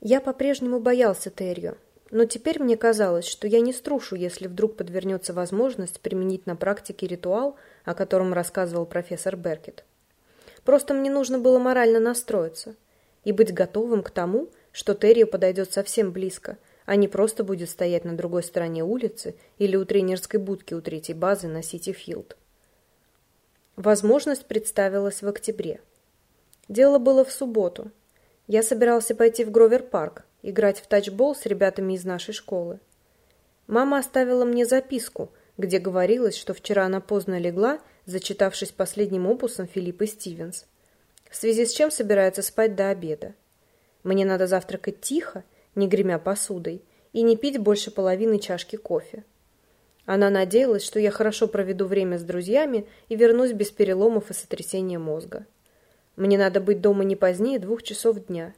Я по-прежнему боялся Террио, но теперь мне казалось, что я не струшу, если вдруг подвернется возможность применить на практике ритуал, о котором рассказывал профессор Беркет. Просто мне нужно было морально настроиться и быть готовым к тому, что Террио подойдет совсем близко, а не просто будет стоять на другой стороне улицы или у тренерской будки у третьей базы на Сити-Филд. Возможность представилась в октябре. Дело было в субботу. Я собирался пойти в Гровер-парк, играть в тачбол с ребятами из нашей школы. Мама оставила мне записку, где говорилось, что вчера она поздно легла, зачитавшись последним опусом Филиппа Стивенс, в связи с чем собирается спать до обеда. Мне надо завтракать тихо, не гремя посудой, и не пить больше половины чашки кофе. Она надеялась, что я хорошо проведу время с друзьями и вернусь без переломов и сотрясения мозга. Мне надо быть дома не позднее двух часов дня.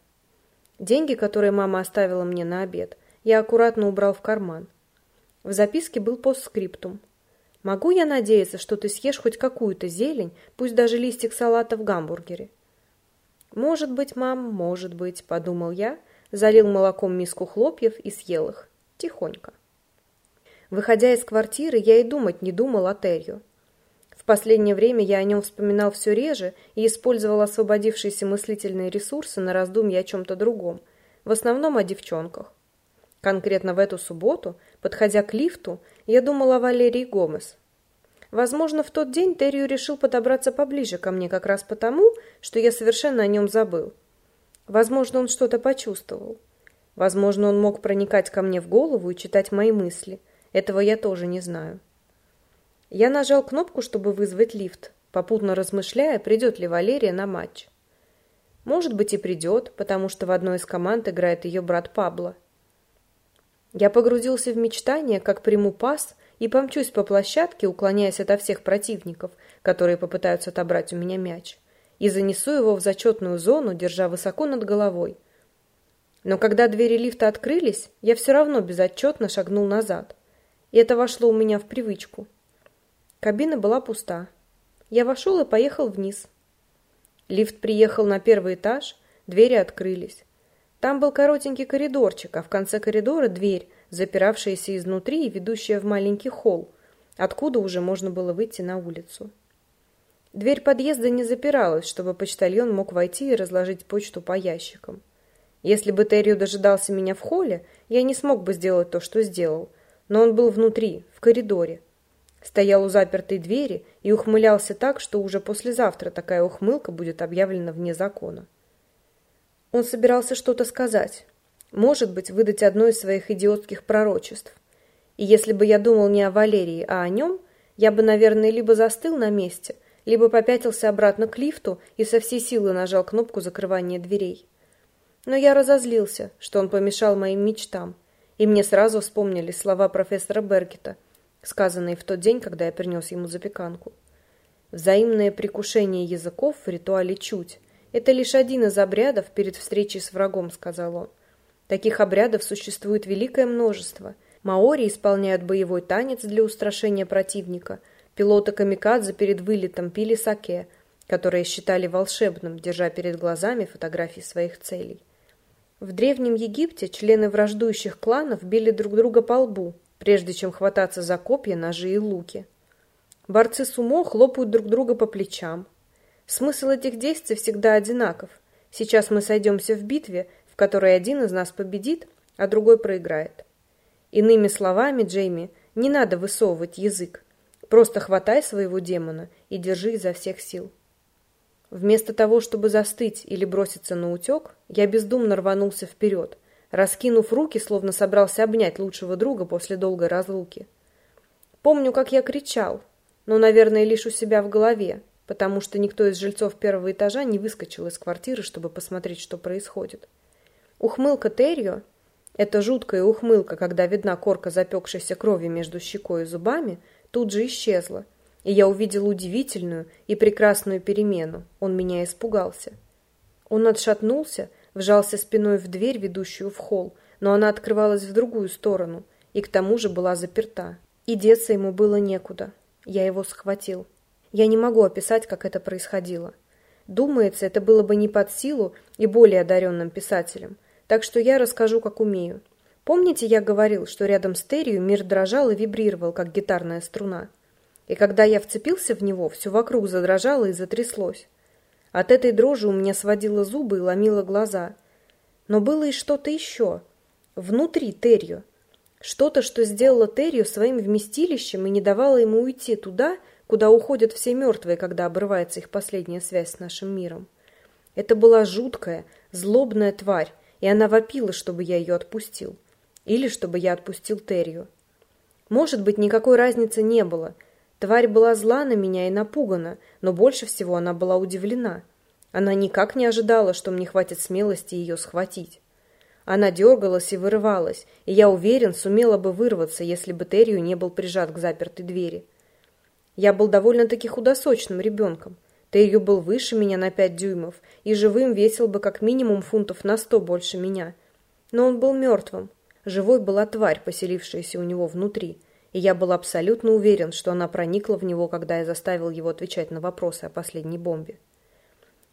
Деньги, которые мама оставила мне на обед, я аккуратно убрал в карман. В записке был постскриптум. «Могу я надеяться, что ты съешь хоть какую-то зелень, пусть даже листик салата в гамбургере?» «Может быть, мам, может быть», — подумал я, залил молоком миску хлопьев и съел их. Тихонько. Выходя из квартиры, я и думать не думал о Терью. В последнее время я о нем вспоминал все реже и использовал освободившиеся мыслительные ресурсы на раздумья о чем-то другом, в основном о девчонках. Конкретно в эту субботу, подходя к лифту, я думал о Валерии Гомес. Возможно, в тот день Террию решил подобраться поближе ко мне как раз потому, что я совершенно о нем забыл. Возможно, он что-то почувствовал. Возможно, он мог проникать ко мне в голову и читать мои мысли. Этого я тоже не знаю. Я нажал кнопку, чтобы вызвать лифт, попутно размышляя, придет ли Валерия на матч. Может быть и придет, потому что в одной из команд играет ее брат Пабло. Я погрузился в мечтание, как приму пас и помчусь по площадке, уклоняясь ото всех противников, которые попытаются отобрать у меня мяч, и занесу его в зачетную зону, держа высоко над головой. Но когда двери лифта открылись, я все равно безотчетно шагнул назад. И это вошло у меня в привычку. Кабина была пуста. Я вошел и поехал вниз. Лифт приехал на первый этаж, двери открылись. Там был коротенький коридорчик, а в конце коридора дверь, запиравшаяся изнутри и ведущая в маленький холл, откуда уже можно было выйти на улицу. Дверь подъезда не запиралась, чтобы почтальон мог войти и разложить почту по ящикам. Если бы Террио дожидался меня в холле, я не смог бы сделать то, что сделал, но он был внутри, в коридоре. Стоял у запертой двери и ухмылялся так, что уже послезавтра такая ухмылка будет объявлена вне закона. Он собирался что-то сказать, может быть, выдать одно из своих идиотских пророчеств. И если бы я думал не о Валерии, а о нем, я бы, наверное, либо застыл на месте, либо попятился обратно к лифту и со всей силы нажал кнопку закрывания дверей. Но я разозлился, что он помешал моим мечтам, и мне сразу вспомнили слова профессора Беркета, сказанные в тот день, когда я принес ему запеканку. Взаимное прикушение языков в ритуале чуть – это лишь один из обрядов перед встречей с врагом, сказал он. Таких обрядов существует великое множество. Маори исполняют боевой танец для устрашения противника. Пилоты камикадзе перед вылетом пили саке, которое считали волшебным, держа перед глазами фотографии своих целей. В Древнем Египте члены враждующих кланов били друг друга по лбу, прежде чем хвататься за копья, ножи и луки. Борцы сумо хлопают друг друга по плечам. Смысл этих действий всегда одинаков. Сейчас мы сойдемся в битве, в которой один из нас победит, а другой проиграет. Иными словами, Джейми, не надо высовывать язык. Просто хватай своего демона и держи изо всех сил. Вместо того, чтобы застыть или броситься на утек, я бездумно рванулся вперед, раскинув руки, словно собрался обнять лучшего друга после долгой разлуки. Помню, как я кричал, но, наверное, лишь у себя в голове, потому что никто из жильцов первого этажа не выскочил из квартиры, чтобы посмотреть, что происходит. Ухмылка Террио – это жуткая ухмылка, когда видна корка запекшейся крови между щекой и зубами, тут же исчезла, и я увидел удивительную и прекрасную перемену. Он меня испугался. Он отшатнулся, вжался спиной в дверь, ведущую в холл, но она открывалась в другую сторону и к тому же была заперта. И деться ему было некуда. Я его схватил. Я не могу описать, как это происходило. Думается, это было бы не под силу и более одаренным писателям – так что я расскажу, как умею. Помните, я говорил, что рядом с Террию мир дрожал и вибрировал, как гитарная струна? И когда я вцепился в него, все вокруг задрожало и затряслось. От этой дрожи у меня сводило зубы и ломило глаза. Но было и что-то еще. Внутри Террио. Что-то, что сделало Террио своим вместилищем и не давало ему уйти туда, куда уходят все мертвые, когда обрывается их последняя связь с нашим миром. Это была жуткая, злобная тварь, и она вопила, чтобы я ее отпустил. Или чтобы я отпустил Террио. Может быть, никакой разницы не было – Тварь была зла на меня и напугана, но больше всего она была удивлена. Она никак не ожидала, что мне хватит смелости ее схватить. Она дергалась и вырывалась, и я уверен, сумела бы вырваться, если бы Террию не был прижат к запертой двери. Я был довольно-таки худосочным ребенком. Террию был выше меня на пять дюймов и живым весил бы как минимум фунтов на сто больше меня. Но он был мертвым. Живой была тварь, поселившаяся у него внутри – и я был абсолютно уверен, что она проникла в него, когда я заставил его отвечать на вопросы о последней бомбе.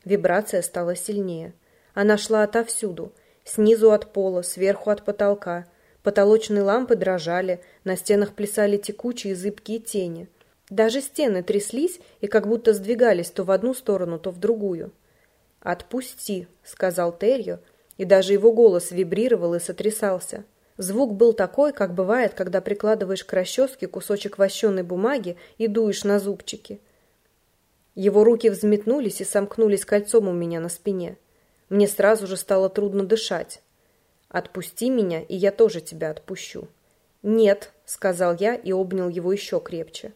Вибрация стала сильнее. Она шла отовсюду, снизу от пола, сверху от потолка. Потолочные лампы дрожали, на стенах плясали текучие зыбкие тени. Даже стены тряслись и как будто сдвигались то в одну сторону, то в другую. «Отпусти», — сказал Террио, и даже его голос вибрировал и сотрясался. Звук был такой, как бывает, когда прикладываешь к расческе кусочек вощеной бумаги и дуешь на зубчики. Его руки взметнулись и сомкнулись кольцом у меня на спине. Мне сразу же стало трудно дышать. «Отпусти меня, и я тоже тебя отпущу». «Нет», — сказал я и обнял его еще крепче.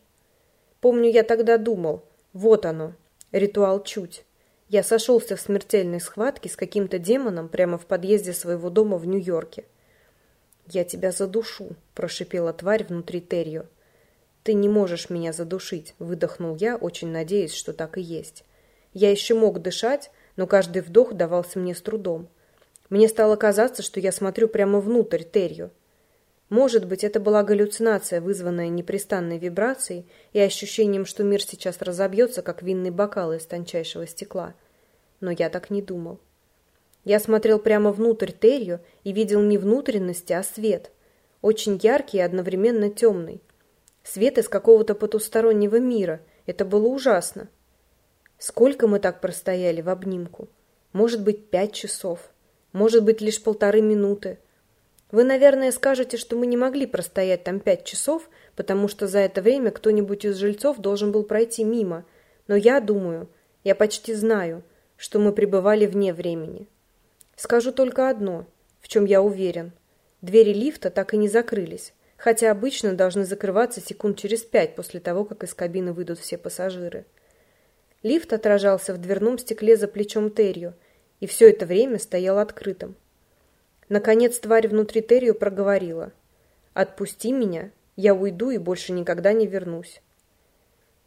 Помню, я тогда думал, вот оно, ритуал чуть. Я сошелся в смертельной схватке с каким-то демоном прямо в подъезде своего дома в Нью-Йорке. «Я тебя задушу», – прошипела тварь внутри Террио. «Ты не можешь меня задушить», – выдохнул я, очень надеясь, что так и есть. Я еще мог дышать, но каждый вдох давался мне с трудом. Мне стало казаться, что я смотрю прямо внутрь Террио. Может быть, это была галлюцинация, вызванная непрестанной вибрацией и ощущением, что мир сейчас разобьется, как винный бокал из тончайшего стекла. Но я так не думал. Я смотрел прямо внутрь Терью и видел не внутренности, а свет. Очень яркий и одновременно темный. Свет из какого-то потустороннего мира. Это было ужасно. Сколько мы так простояли в обнимку? Может быть, пять часов. Может быть, лишь полторы минуты. Вы, наверное, скажете, что мы не могли простоять там пять часов, потому что за это время кто-нибудь из жильцов должен был пройти мимо. Но я думаю, я почти знаю, что мы пребывали вне времени. Скажу только одно, в чем я уверен. Двери лифта так и не закрылись, хотя обычно должны закрываться секунд через пять после того, как из кабины выйдут все пассажиры. Лифт отражался в дверном стекле за плечом Террио, и все это время стоял открытым. Наконец тварь внутри Террио проговорила. «Отпусти меня, я уйду и больше никогда не вернусь».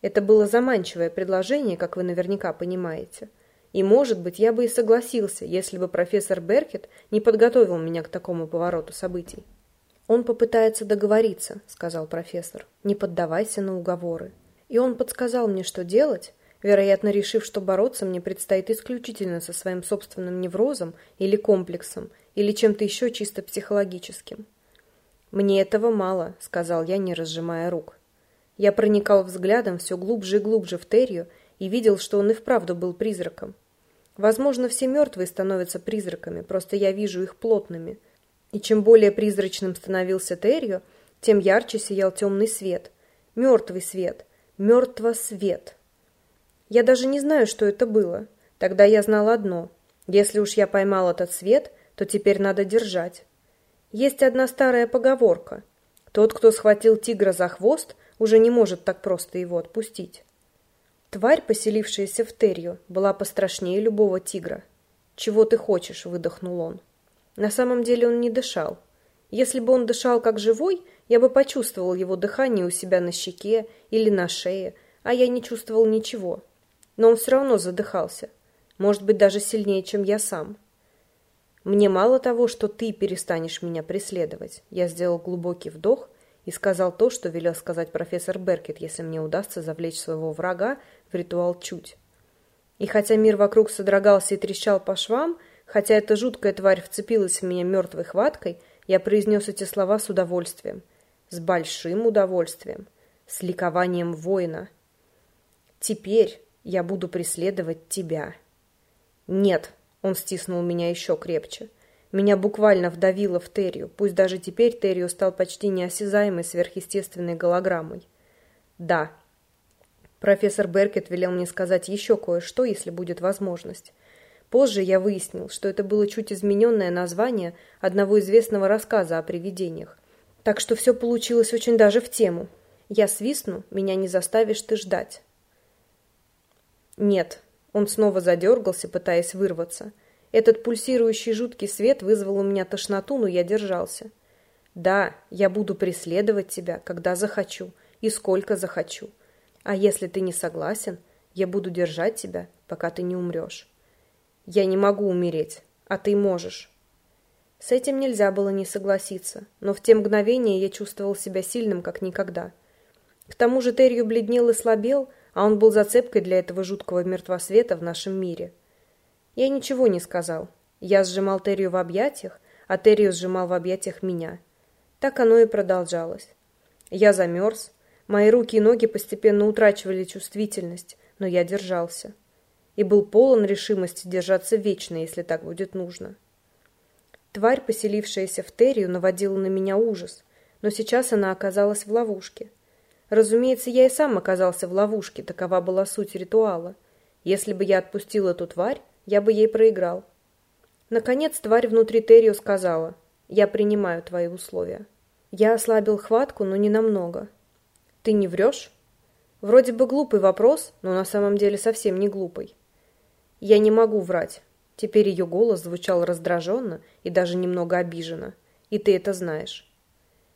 Это было заманчивое предложение, как вы наверняка понимаете – и, может быть, я бы и согласился, если бы профессор Беркет не подготовил меня к такому повороту событий. «Он попытается договориться», — сказал профессор. «Не поддавайся на уговоры». И он подсказал мне, что делать, вероятно, решив, что бороться мне предстоит исключительно со своим собственным неврозом или комплексом, или чем-то еще чисто психологическим. «Мне этого мало», — сказал я, не разжимая рук. Я проникал взглядом все глубже и глубже в Террию и видел, что он и вправду был призраком. Возможно, все мертвые становятся призраками, просто я вижу их плотными. И чем более призрачным становился Террио, тем ярче сиял темный свет. Мертвый свет. Мертво-свет. Я даже не знаю, что это было. Тогда я знал одно. Если уж я поймал этот свет, то теперь надо держать. Есть одна старая поговорка. Тот, кто схватил тигра за хвост, уже не может так просто его отпустить. Тварь, поселившаяся в Терью, была пострашнее любого тигра. «Чего ты хочешь?» – выдохнул он. На самом деле он не дышал. Если бы он дышал как живой, я бы почувствовал его дыхание у себя на щеке или на шее, а я не чувствовал ничего. Но он все равно задыхался. Может быть, даже сильнее, чем я сам. Мне мало того, что ты перестанешь меня преследовать. Я сделал глубокий вдох и сказал то, что велел сказать профессор Беркет, если мне удастся завлечь своего врага в ритуал чуть. И хотя мир вокруг содрогался и трещал по швам, Хотя эта жуткая тварь вцепилась в меня мертвой хваткой, я произнес эти слова с удовольствием. С большим удовольствием. С ликованием воина. Теперь я буду преследовать тебя. Нет, он стиснул меня еще крепче. Меня буквально вдавило в Террию, пусть даже теперь Террию стал почти неосязаемой сверхъестественной голограммой. Да. Профессор Беркет велел мне сказать еще кое-что, если будет возможность. Позже я выяснил, что это было чуть измененное название одного известного рассказа о привидениях. Так что все получилось очень даже в тему. Я свистну, меня не заставишь ты ждать. Нет. Он снова задергался, пытаясь вырваться. Этот пульсирующий жуткий свет вызвал у меня тошноту, но я держался. Да, я буду преследовать тебя, когда захочу и сколько захочу. А если ты не согласен, я буду держать тебя, пока ты не умрешь. Я не могу умереть, а ты можешь. С этим нельзя было не согласиться, но в те мгновения я чувствовал себя сильным, как никогда. К тому же Терью бледнел и слабел, а он был зацепкой для этого жуткого мертвосвета в нашем мире. Я ничего не сказал. Я сжимал Терью в объятиях, а Терью сжимал в объятиях меня. Так оно и продолжалось. Я замерз, мои руки и ноги постепенно утрачивали чувствительность, но я держался и был полон решимости держаться вечно, если так будет нужно. Тварь, поселившаяся в Террию, наводила на меня ужас, но сейчас она оказалась в ловушке. Разумеется, я и сам оказался в ловушке, такова была суть ритуала. Если бы я отпустил эту тварь, я бы ей проиграл. Наконец тварь внутри Террио сказала, «Я принимаю твои условия». Я ослабил хватку, но не намного. «Ты не врешь?» Вроде бы глупый вопрос, но на самом деле совсем не глупый. Я не могу врать. Теперь ее голос звучал раздраженно и даже немного обиженно. И ты это знаешь.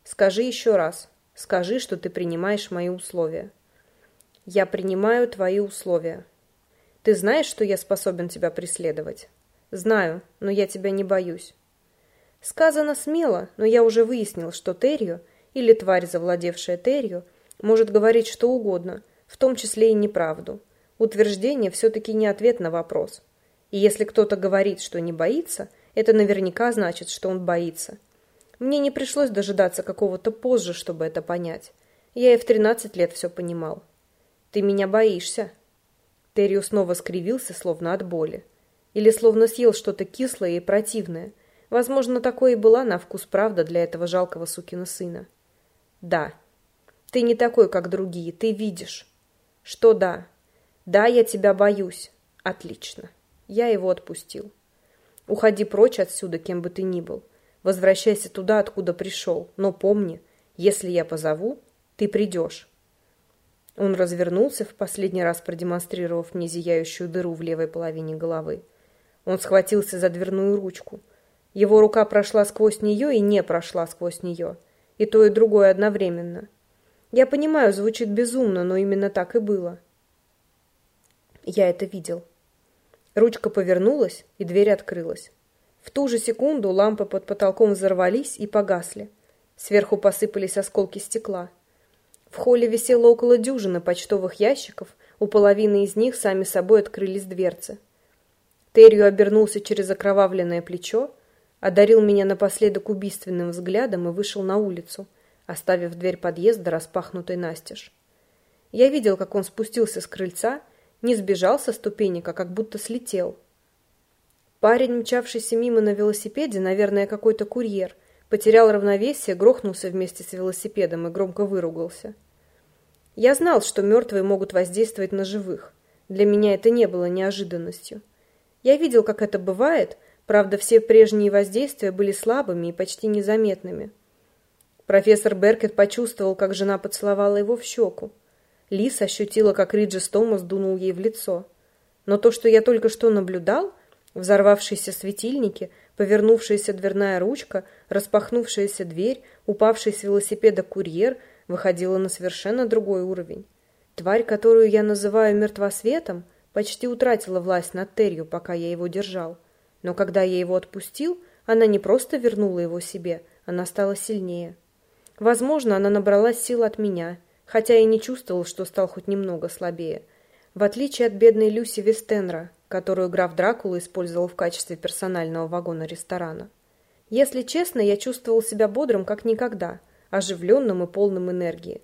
Скажи еще раз. Скажи, что ты принимаешь мои условия. Я принимаю твои условия. Ты знаешь, что я способен тебя преследовать? Знаю, но я тебя не боюсь. Сказано смело, но я уже выяснил, что Террио, или тварь, завладевшая Террио, может говорить что угодно, в том числе и неправду. Утверждение все-таки не ответ на вопрос. И если кто-то говорит, что не боится, это наверняка значит, что он боится. Мне не пришлось дожидаться какого-то позже, чтобы это понять. Я и в 13 лет все понимал. «Ты меня боишься?» Террио снова скривился, словно от боли. Или словно съел что-то кислое и противное. Возможно, такое и была на вкус правда для этого жалкого сукина сына. «Да. Ты не такой, как другие, ты видишь». «Что да?» Да, я тебя боюсь. Отлично. Я его отпустил. Уходи прочь отсюда, кем бы ты ни был. Возвращайся туда, откуда пришел. Но помни, если я позову, ты придешь. Он развернулся, в последний раз продемонстрировав мне зияющую дыру в левой половине головы. Он схватился за дверную ручку. Его рука прошла сквозь нее и не прошла сквозь нее. И то, и другое одновременно. Я понимаю, звучит безумно, но именно так и было. Я это видел. Ручка повернулась, и дверь открылась. В ту же секунду лампы под потолком взорвались и погасли. Сверху посыпались осколки стекла. В холле висело около дюжины почтовых ящиков, у половины из них сами собой открылись дверцы. Терью обернулся через окровавленное плечо, одарил меня напоследок убийственным взглядом и вышел на улицу, оставив дверь подъезда распахнутой настежь. Я видел, как он спустился с крыльца не сбежал со ступенек, а как будто слетел. Парень, мчавшийся мимо на велосипеде, наверное, какой-то курьер, потерял равновесие, грохнулся вместе с велосипедом и громко выругался. Я знал, что мертвые могут воздействовать на живых. Для меня это не было неожиданностью. Я видел, как это бывает, правда, все прежние воздействия были слабыми и почти незаметными. Профессор Беркет почувствовал, как жена поцеловала его в щеку. Лис ощутила, как Риджис Томас дунул ей в лицо. Но то, что я только что наблюдал, взорвавшиеся светильники, повернувшаяся дверная ручка, распахнувшаяся дверь, упавший с велосипеда курьер, выходило на совершенно другой уровень. Тварь, которую я называю мертвосветом, почти утратила власть над Терью, пока я его держал. Но когда я его отпустил, она не просто вернула его себе, она стала сильнее. Возможно, она набралась сил от меня – хотя и не чувствовал, что стал хоть немного слабее. В отличие от бедной Люси Вестенра, которую граф Дракула использовал в качестве персонального вагона ресторана. Если честно, я чувствовал себя бодрым как никогда, оживленным и полным энергии.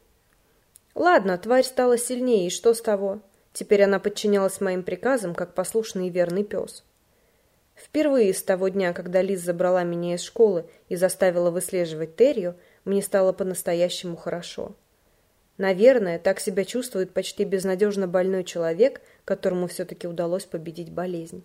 Ладно, тварь стала сильнее, и что с того? Теперь она подчинялась моим приказам, как послушный и верный пес. Впервые с того дня, когда Лиз забрала меня из школы и заставила выслеживать Терью, мне стало по-настоящему хорошо. Наверное, так себя чувствует почти безнадежно больной человек, которому все-таки удалось победить болезнь.